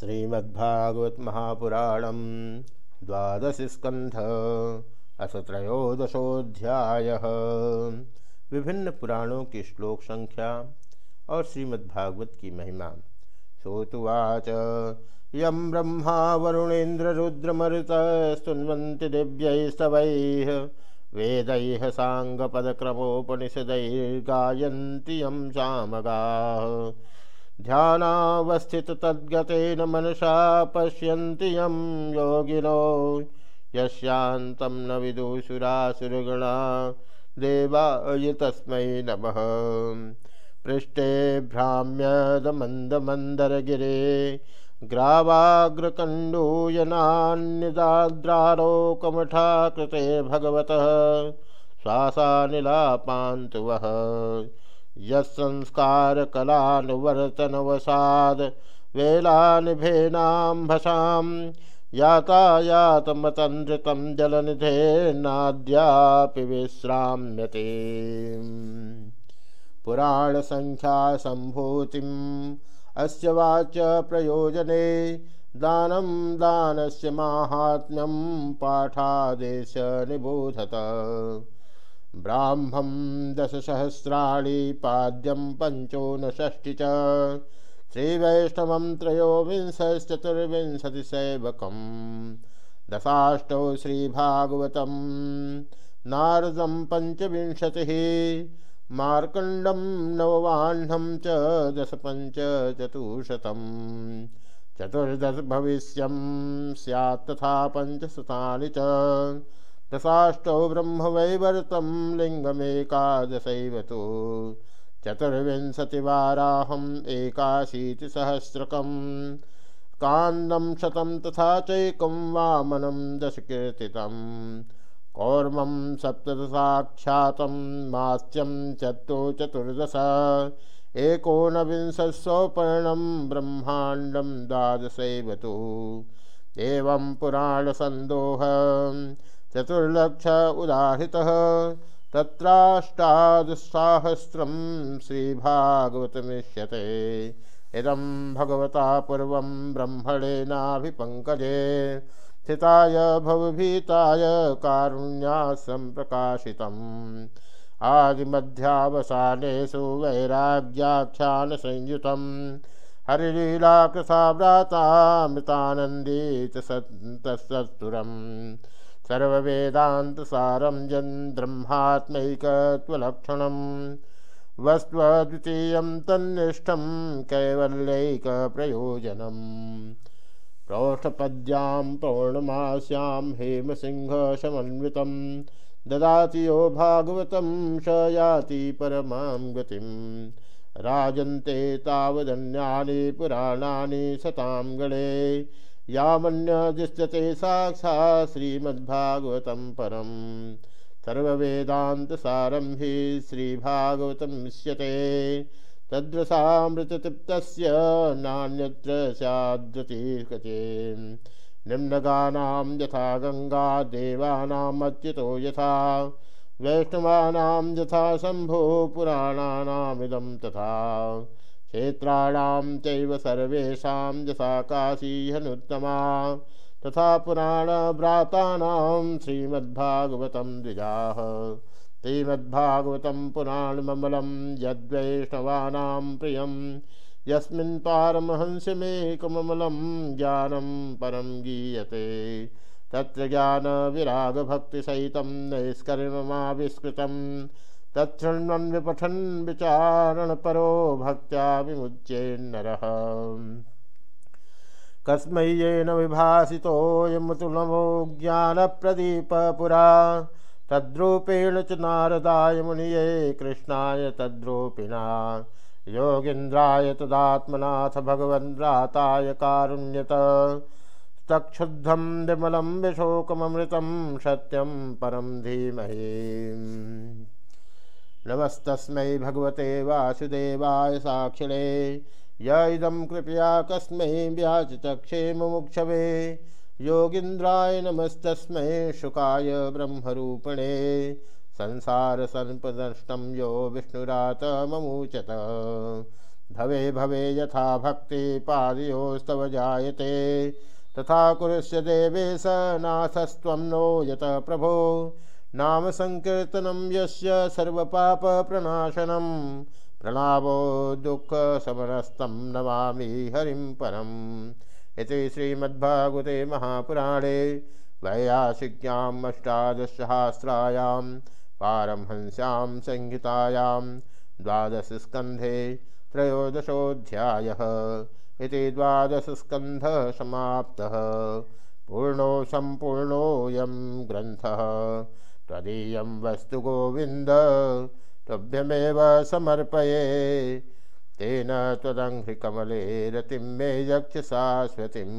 श्रीमद्भागवत महापुराणम द्वादश स्कंध अस त्रयोदशोध्याय विभिन्न पुराणों की श्लोक संख्या और श्रीमद्भागवत की महिमा। सोतुवाच यम ब्रह्मा वरुणेन्द्र रुद्रमरुत स्तुन्वन्ति दिव्यैस्तवैः वेदैः साङ्गपदक्रमोपनिषदैर्गायन्ति यं सामगाः ध्यानावस्थित तद्गतेन मनसा पश्यन्ति योगिनो। यस्यान्तं न विदुषुरासुरगणा देवाय तस्मै नमः। पृष्ठे भ्राम्यदमन्दमन्दरगिरे। ग्रावाग्रकण्डूयनान्यदाद्रारोकमठा कृते भगवतः। श्वासानिलापान्तु वः। यत्संस्कारकलानुवर्तनवसाद् वेलानिभेनाम्भसां यातायातमतनृतं जलनिधेर्नाद्यापि विश्राम्यते। पुराणसङ्ख्यासम्भूतिम् अस्य वाच प्रयोजने दानं दानस्य माहात्म्यं पाठादेश निबोधत ब्राह्मं दशसहस्राणि पाद्यं पञ्चोनषष्टि च। श्रीवैष्णवं त्रयोविंशश्चतुर्विंशतिसेवकं दशाष्टौ श्रीभागवतं। नारदं पञ्चविंशतिः। मार्कण्डं नववाह्नं च दशपञ्चचतुशतं चतुर्दश भविष्यं स्यात् तथा पञ्चशतानि च। दशाष्टौ ब्रह्मवैवर्तं लिङ्गमेकादशैव तु। चतुर्विंशतिवाराहम् एकाशीतिसहस्रकं कान्दं शतं तथा चैकं वामनं दशकीर्तितं कौर्मं सप्तदशाख्यातं मास्यं चत्तो चतुर्दश। एकोनविंशत्सौपर्णं ब्रह्माण्डं द्वादशैव तु। एवं पुराणसन्दोह चतुर्लक्ष उदाहृतः तत्राष्टादसाहस्रं श्रीभागवतमिष्यते। इदं भगवता पूर्वं ब्रह्मणेनाभिपङ्कजे स्थिताय भवभीताय कारुण्यासम्प्रकाशितम् आदिमध्यावसानेषु वैराग्याख्यानसंयुतं हरिलीलाकृसाव्रातामृतानन्दीत तत्सत्तुरम् सर्ववेदान्तसारं जन् ब्रह्मात्मैकत्वलक्षणं वस्त्वद्वितीयं तन्निष्ठं कैवल्यैकप्रयोजनम् प्रौष्ठपद्यां पौर्णमास्यां हेमसिंहसमन्वितं ददाति यो भागवतं स याति परमां गतिं राजन्ते तावदन्यानि पुराणानि सतां गणे यामन्यदृश्यते साक्षात् श्रीमद्भागवतं परं सर्ववेदान्तसारं हि श्रीभागवतमिष्यते तद्रसामृततृप्तस्य नान्यत्र स्याद्वतीर्कते निम्नगानां यथा गङ्गा देवानामच्युतो यथा। वैष्णवानां यथा शम्भो पुराणानामिदं तथा। क्षेत्राणां चैव सर्वेषां यथा काशी हनुत्तमा तथा पुराणव्रातानां श्रीमद्भागवतं द्विजाः। श्रीमद्भागवतं पुराणममलं यद्वैष्णवानां प्रियं, यस्मिन् पारमहंसमेकममलं ज्ञानं परं गीयते। तत्र ज्ञानविरागभक्तिसहितं, नैष्कर्ममाविष्कृतं तच्छृण्वन् विपठन् विचारणपरो भक्त्या विमुच्येन्नरः। येन विभासितोऽयमुतुलमो ज्ञानप्रदीपपुरा। तद्रूपेण च नारदाय मुनिये कृष्णाय तद्रूपिणा। योगीन्द्राय तदात्मनाथ भगवन्राताय कारुण्यत। तक्षुद्धं विमलं विशोकममृतं सत्यं परं धीमहि। नमस्तस्मै भगवते वासुदेवाय साक्षिणे। य इदं कृपया कस्मै व्याचचक्षे मुमुक्षवे। योगीन्द्राय नमस्तस्मै शुकाय ब्रह्मरूपिणे। संसारसन्पदष्टं यो विष्णुरात ममूचत। भवे भवे यथा भक्ति पादयोस्तव जायते। तथा कुरुष्य देवेश नाथस्त्वं नो यत प्रभो। नाम संकीर्तनम यस्य सर्वपापप्रणाशनं प्रणावो दुःखशमनस्तं नमामि हरिं परम्। इति श्रीमद्भागवते महापुराणे वैयासिक्याम् अष्टादशसहस्रायां पारमहंस्यां संहितायां द्वादशस्कन्धे त्रयोदशोऽध्यायः। इति द्वादशस्कन्धः समाप्तः। पूर्णो सम्पूर्णोऽयं ग्रन्थः। त्वदीयं वस्तु गोविन्द तुभ्यमेव समर्पये। तेन त्वदङ्घ्रिकमले रतिं मे यक्ष शाश्वतीम्